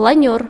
планер.